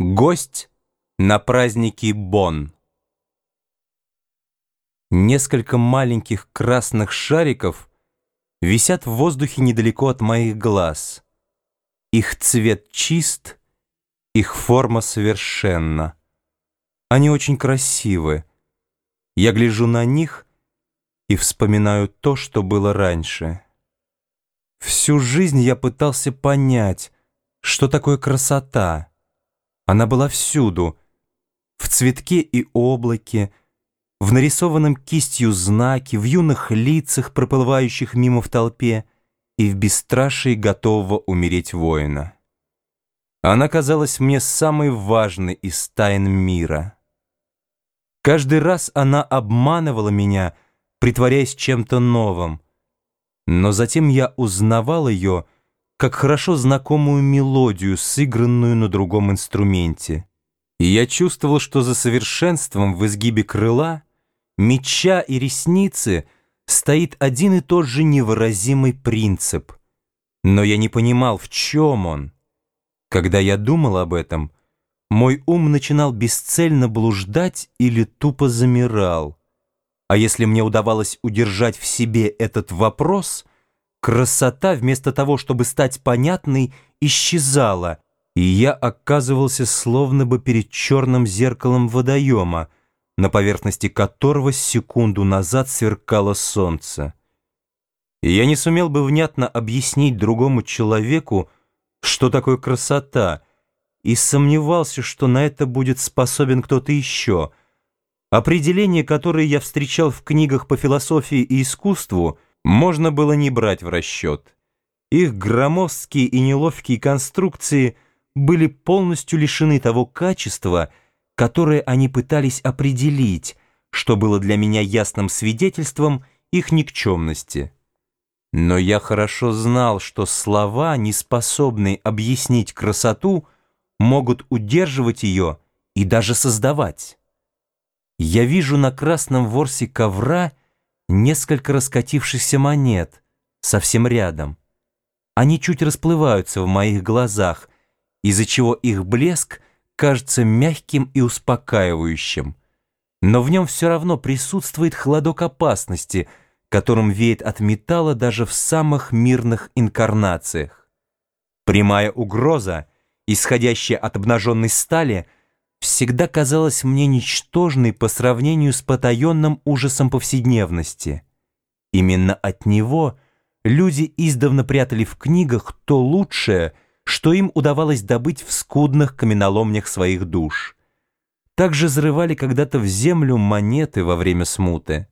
Гость на празднике Бон. Несколько маленьких красных шариков висят в воздухе недалеко от моих глаз. Их цвет чист, их форма совершенна. Они очень красивы. Я гляжу на них и вспоминаю то, что было раньше. Всю жизнь я пытался понять, что такое красота — она была всюду, в цветке и облаке, в нарисованном кистью знаке, в юных лицах, проплывающих мимо в толпе, и в бесстрашии готового умереть воина. Она казалась мне самой важной из тайн мира. Каждый раз она обманывала меня, притворяясь чем-то новым, но затем я узнавал ее — как хорошо знакомую мелодию, сыгранную на другом инструменте. И я чувствовал, что за совершенством в изгибе крыла, меча и ресницы стоит один и тот же невыразимый принцип. Но я не понимал, в чем он. Когда я думал об этом, мой ум начинал бесцельно блуждать или тупо замирал. А если мне удавалось удержать в себе этот вопрос — Красота, вместо того, чтобы стать понятной, исчезала, и я оказывался словно бы перед черным зеркалом водоема, на поверхности которого секунду назад сверкало солнце. И я не сумел бы внятно объяснить другому человеку, что такое красота, и сомневался, что на это будет способен кто-то еще. Определения, которые я встречал в книгах по философии и искусству — можно было не брать в расчет. Их громоздкие и неловкие конструкции были полностью лишены того качества, которое они пытались определить, что было для меня ясным свидетельством их никчемности. Но я хорошо знал, что слова, не способные объяснить красоту, могут удерживать ее и даже создавать. Я вижу на красном ворсе ковра несколько раскатившихся монет совсем рядом. Они чуть расплываются в моих глазах, из-за чего их блеск кажется мягким и успокаивающим. Но в нем все равно присутствует холодок опасности, которым веет от металла даже в самых мирных инкарнациях. Прямая угроза, исходящая от обнаженной стали — всегда казалась мне ничтожной по сравнению с потаенным ужасом повседневности. Именно от него люди издавна прятали в книгах то лучшее, что им удавалось добыть в скудных каменоломнях своих душ. Также взрывали когда-то в землю монеты во время смуты.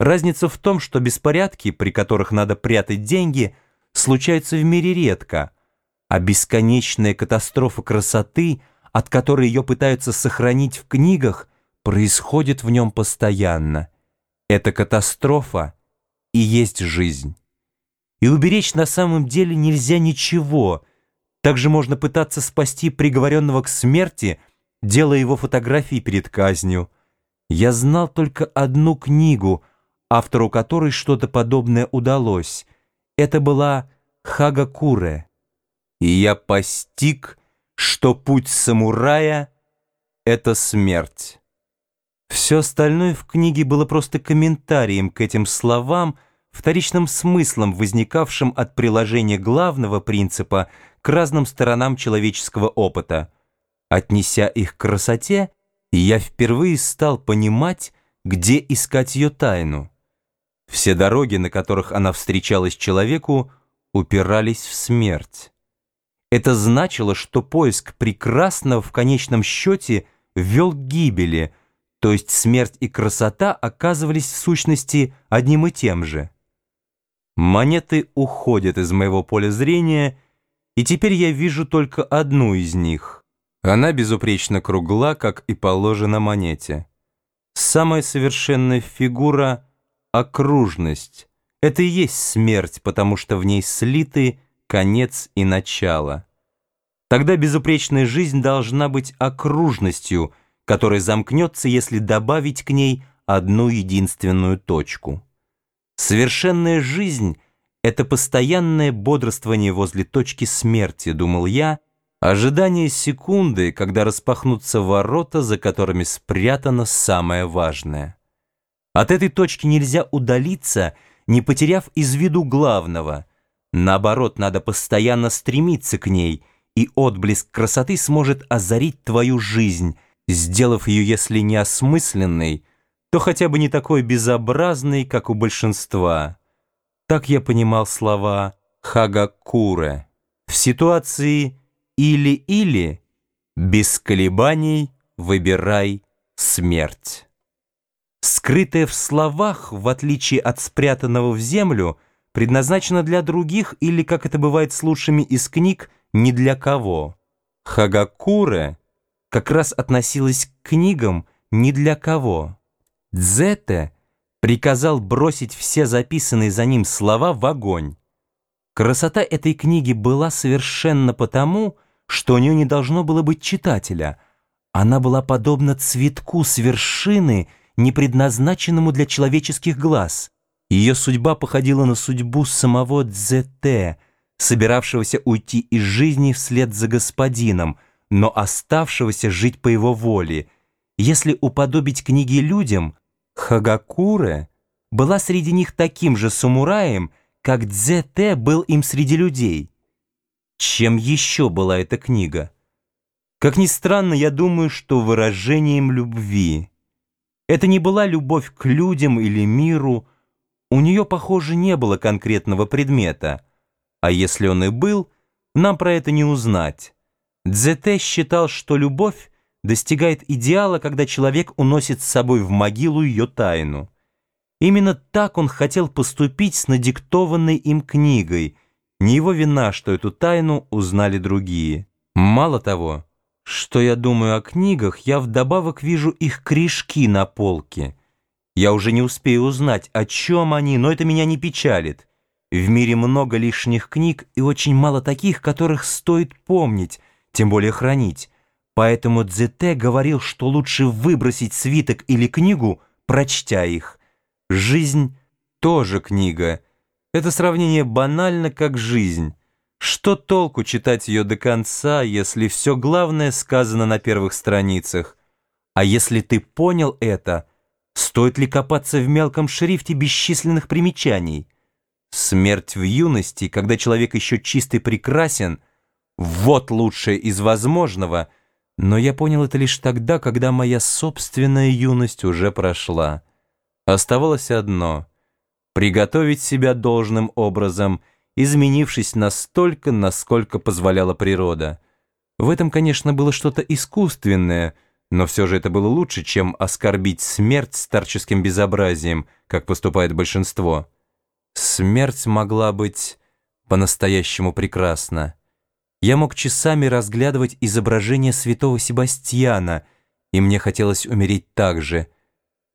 Разница в том, что беспорядки, при которых надо прятать деньги, случаются в мире редко, а бесконечная катастрофа красоты — от которой ее пытаются сохранить в книгах, происходит в нем постоянно. Это катастрофа и есть жизнь. И уберечь на самом деле нельзя ничего. Также можно пытаться спасти приговоренного к смерти, делая его фотографии перед казнью. Я знал только одну книгу, автору которой что-то подобное удалось. Это была Хагакуре. И я постиг, что путь самурая — это смерть. Все остальное в книге было просто комментарием к этим словам, вторичным смыслом, возникавшим от приложения главного принципа к разным сторонам человеческого опыта. Отнеся их к красоте, я впервые стал понимать, где искать ее тайну. Все дороги, на которых она встречалась человеку, упирались в смерть. Это значило, что поиск прекрасного в конечном счете вел к гибели, то есть смерть и красота оказывались в сущности одним и тем же. Монеты уходят из моего поля зрения, и теперь я вижу только одну из них. Она безупречно кругла, как и положено монете. Самая совершенная фигура — окружность. Это и есть смерть, потому что в ней слиты конец и начало. Тогда безупречная жизнь должна быть окружностью, которая замкнется, если добавить к ней одну единственную точку. Совершенная жизнь — это постоянное бодрствование возле точки смерти, думал я, Ожидание секунды, когда распахнутся ворота, за которыми спрятано самое важное. От этой точки нельзя удалиться, не потеряв из виду главного. Наоборот, надо постоянно стремиться к ней, и отблеск красоты сможет озарить твою жизнь, сделав ее, если не осмысленной, то хотя бы не такой безобразной, как у большинства. Так я понимал слова Хагакуре. В ситуации «или-или» без колебаний выбирай смерть. Скрытое в словах, в отличие от спрятанного в землю, предназначено для других или, как это бывает с лучшими из книг, ни для кого. Хагакуре как раз относилась к книгам ни для кого. Дзете приказал бросить все записанные за ним слова в огонь. Красота этой книги была совершенно потому, что у нее не должно было быть читателя. Она была подобна цветку с вершины, не предназначенному для человеческих глаз. Ее судьба походила на судьбу самого Дзете, собиравшегося уйти из жизни вслед за господином, но оставшегося жить по его воле. Если уподобить книги людям, Хагакуре была среди них таким же самураем, как Дзете был им среди людей. Чем еще была эта книга? Как ни странно, я думаю, что выражением любви. Это не была любовь к людям или миру, у нее, похоже, не было конкретного предмета, а если он и был, нам про это не узнать. Дзете считал, что любовь достигает идеала, когда человек уносит с собой в могилу ее тайну. Именно так он хотел поступить с надиктованной им книгой. Не его вина, что эту тайну узнали другие. Мало того, что я думаю о книгах, я вдобавок вижу их крышки на полке. Я уже не успею узнать, о чем они, но это меня не печалит. В мире много лишних книг и очень мало таких, которых стоит помнить, тем более хранить. Поэтому Дзете говорил, что лучше выбросить свиток или книгу, прочтя их. Жизнь тоже книга. Это сравнение банально, как жизнь. Что толку читать ее до конца, если все главное сказано на первых страницах? А если ты понял это, стоит ли копаться в мелком шрифте бесчисленных примечаний? Смерть в юности, когда человек еще чистый прекрасен, вот лучшее из возможного, но я понял это лишь тогда, когда моя собственная юность уже прошла. Оставалось одно — приготовить себя должным образом, изменившись настолько, насколько позволяла природа. В этом, конечно, было что-то искусственное, но все же это было лучше, чем оскорбить смерть старческим безобразием, как поступает большинство. Смерть могла быть по-настоящему прекрасна. Я мог часами разглядывать изображение святого Себастьяна, и мне хотелось умереть так же —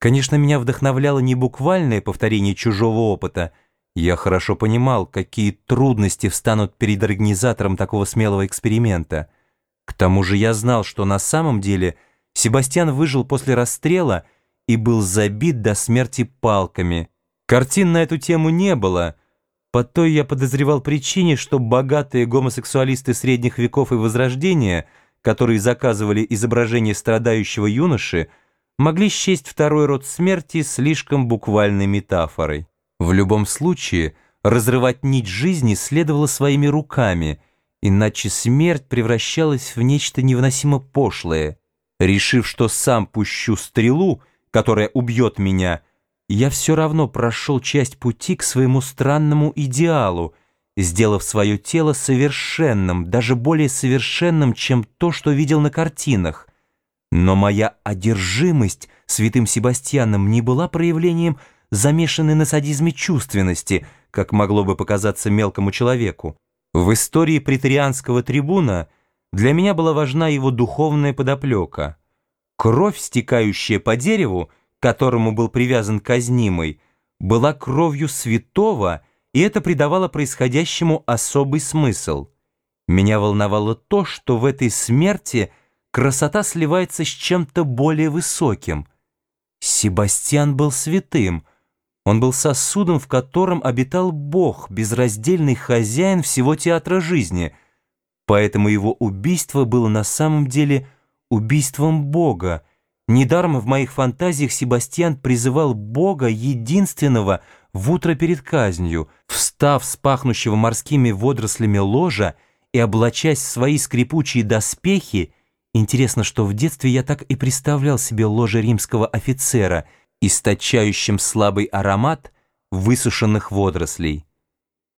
Конечно, меня вдохновляло не буквальное повторение чужого опыта. Я хорошо понимал, какие трудности встанут перед организатором такого смелого эксперимента. К тому же я знал, что на самом деле Себастьян выжил после расстрела и был забит до смерти палками. Картин на эту тему не было. По той я подозревал причине, что богатые гомосексуалисты средних веков и Возрождения, которые заказывали изображение страдающего юноши, могли счесть второй род смерти слишком буквальной метафорой. В любом случае, разрывать нить жизни следовало своими руками, иначе смерть превращалась в нечто невыносимо пошлое. Решив, что сам пущу стрелу, которая убьет меня, я все равно прошел часть пути к своему странному идеалу, сделав свое тело совершенным, даже более совершенным, чем то, что видел на картинах. Но моя одержимость святым Себастьяном не была проявлением замешанной на садизме чувственности, как могло бы показаться мелкому человеку. В истории претарианского трибуна для меня была важна его духовная подоплека. Кровь, стекающая по дереву, к которому был привязан казнимый, была кровью святого, и это придавало происходящему особый смысл. Меня волновало то, что в этой смерти – красота сливается с чем-то более высоким. Себастьян был святым. Он был сосудом, в котором обитал Бог, безраздельный хозяин всего театра жизни. Поэтому его убийство было на самом деле убийством Бога. Недаром в моих фантазиях Себастьян призывал Бога единственного в утро перед казнью, встав с пахнущего морскими водорослями ложа и облачаясь в свои скрипучие доспехи, Интересно, что в детстве я так и представлял себе ложе римского офицера, источающим слабый аромат высушенных водорослей.